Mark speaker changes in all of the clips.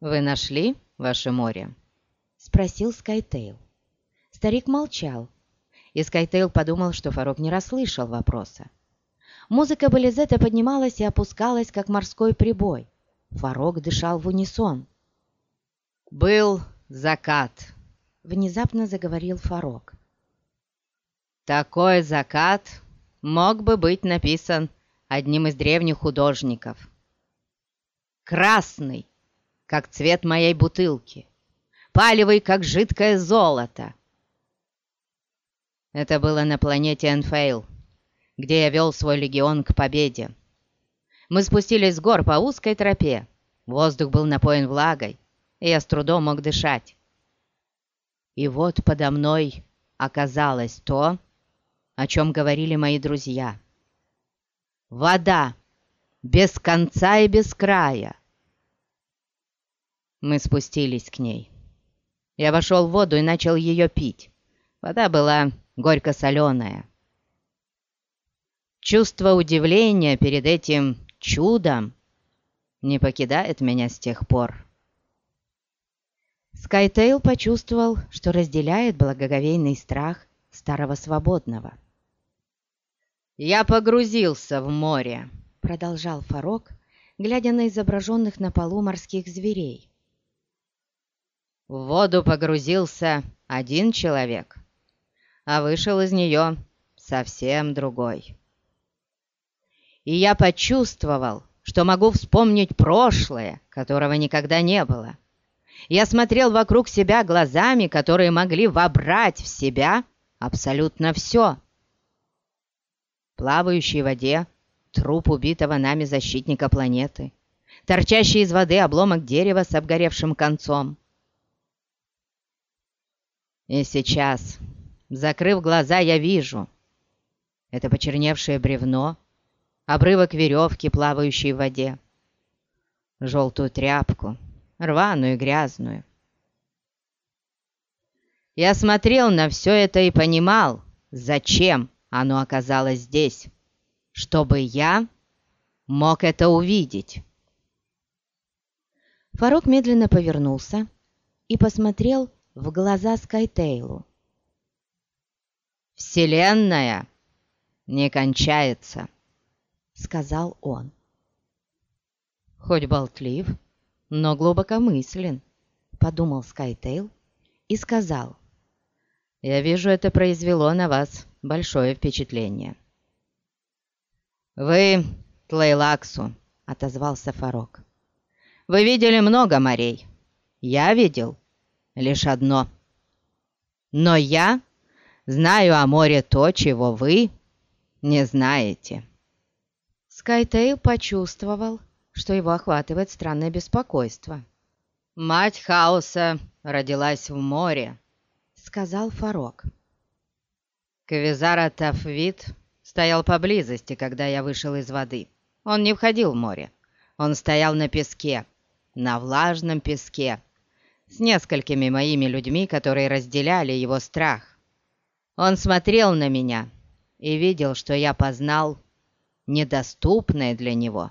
Speaker 1: «Вы нашли ваше море?»
Speaker 2: — спросил Скайтейл. Старик молчал, и Скайтейл подумал, что Фарок не расслышал вопроса. Музыка бализета поднималась и опускалась, как морской прибой. Фарок дышал в унисон.
Speaker 1: «Был закат», —
Speaker 2: внезапно заговорил Фарок.
Speaker 1: «Такой закат мог бы быть написан одним из древних художников. Красный, как цвет моей бутылки, палевый, как жидкое золото. Это было на планете Энфейл, где я вел свой легион к победе. Мы спустились с гор по узкой тропе, воздух был напоен влагой, и я с трудом мог дышать. И вот подо мной оказалось то, о чем говорили мои друзья. Вода, без конца и без края. Мы спустились к ней. Я вошел в воду и начал ее пить. Вода была горько-соленая. Чувство удивления перед этим чудом не покидает меня с тех пор.
Speaker 2: Скайтейл почувствовал, что разделяет благоговейный страх старого свободного.
Speaker 1: «Я погрузился в море», —
Speaker 2: продолжал Фарок, глядя на изображенных на полу морских зверей.
Speaker 1: В воду погрузился один человек, а вышел из нее совсем другой. И я почувствовал, что могу вспомнить прошлое, которого никогда не было. Я смотрел вокруг себя глазами, которые могли вобрать в себя абсолютно все — плавающей воде труп убитого нами защитника планеты, торчащий из воды обломок дерева с обгоревшим концом. И сейчас, закрыв глаза, я вижу это почерневшее бревно, обрывок веревки, плавающей в воде, желтую тряпку, рваную и грязную. Я смотрел на все это и понимал, зачем оно оказалось здесь, чтобы я мог это увидеть.
Speaker 2: Фарок медленно повернулся и посмотрел в глаза Скайтейлу.
Speaker 1: «Вселенная не кончается», —
Speaker 2: сказал он.
Speaker 1: «Хоть болтлив, но глубокомыслен», — подумал Скайтейл и сказал. «Я вижу, это произвело на вас большое впечатление. «Вы Тлейлаксу», — отозвался Фарок. «Вы видели много морей. Я видел лишь одно. Но я знаю о море то, чего вы не знаете».
Speaker 2: Скайтейл почувствовал, что его охватывает странное беспокойство.
Speaker 1: «Мать хаоса родилась в море», — сказал Фарок. Кавизара Тафвит стоял поблизости, когда я вышел из воды. Он не входил в море. Он стоял на песке, на влажном песке, с несколькими моими людьми, которые разделяли его страх. Он смотрел на меня и видел, что я познал недоступное для него.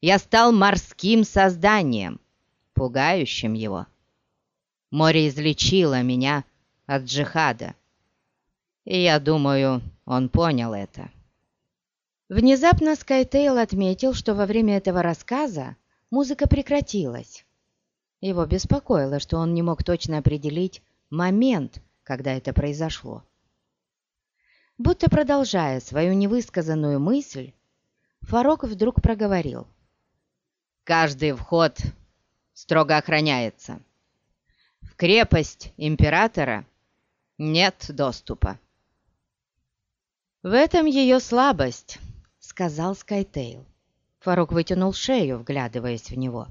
Speaker 1: Я стал морским созданием, пугающим его. Море излечило меня от джихада. И я думаю, он понял это.
Speaker 2: Внезапно Скайтейл отметил, что во время этого рассказа музыка прекратилась. Его беспокоило, что он не мог точно определить момент, когда это произошло. Будто продолжая свою невысказанную мысль, Фарок вдруг проговорил.
Speaker 1: «Каждый вход строго охраняется. В крепость императора нет доступа.
Speaker 2: «В этом ее слабость», — сказал Скайтейл. Фарук вытянул шею, вглядываясь в него.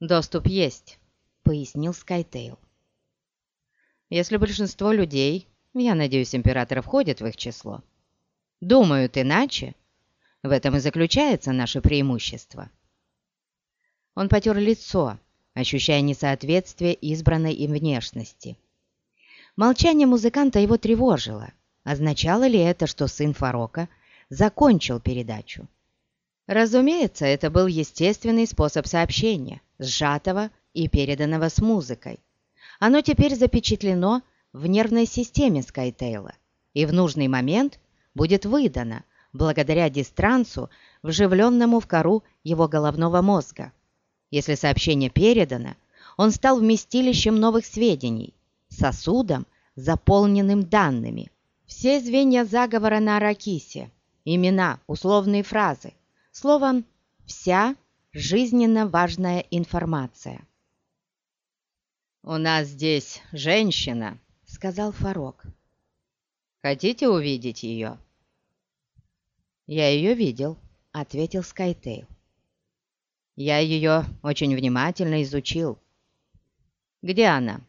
Speaker 1: «Доступ есть», —
Speaker 2: пояснил Скайтейл.
Speaker 1: «Если большинство людей, я надеюсь, император входит в их число, думают иначе, в этом и заключается наше преимущество». Он потер лицо, ощущая несоответствие избранной им внешности. Молчание музыканта его тревожило. Означало ли это, что сын Фарока закончил передачу? Разумеется, это был естественный способ сообщения.
Speaker 2: Сжатого и переданного с музыкой. Оно теперь запечатлено в нервной системе Скайтейла и в нужный момент будет выдано благодаря дистрансу, вживленному в кору его головного мозга. Если сообщение передано, он стал вместилищем новых сведений, сосудом, заполненным данными. Все звенья заговора на Аракисе, имена, условные фразы, словом, вся жизненно важная информация.
Speaker 1: «У нас здесь женщина», — сказал Фарок. «Хотите увидеть ее?»
Speaker 2: «Я ее видел», — ответил Скайтейл.
Speaker 1: «Я ее очень внимательно изучил. Где она?»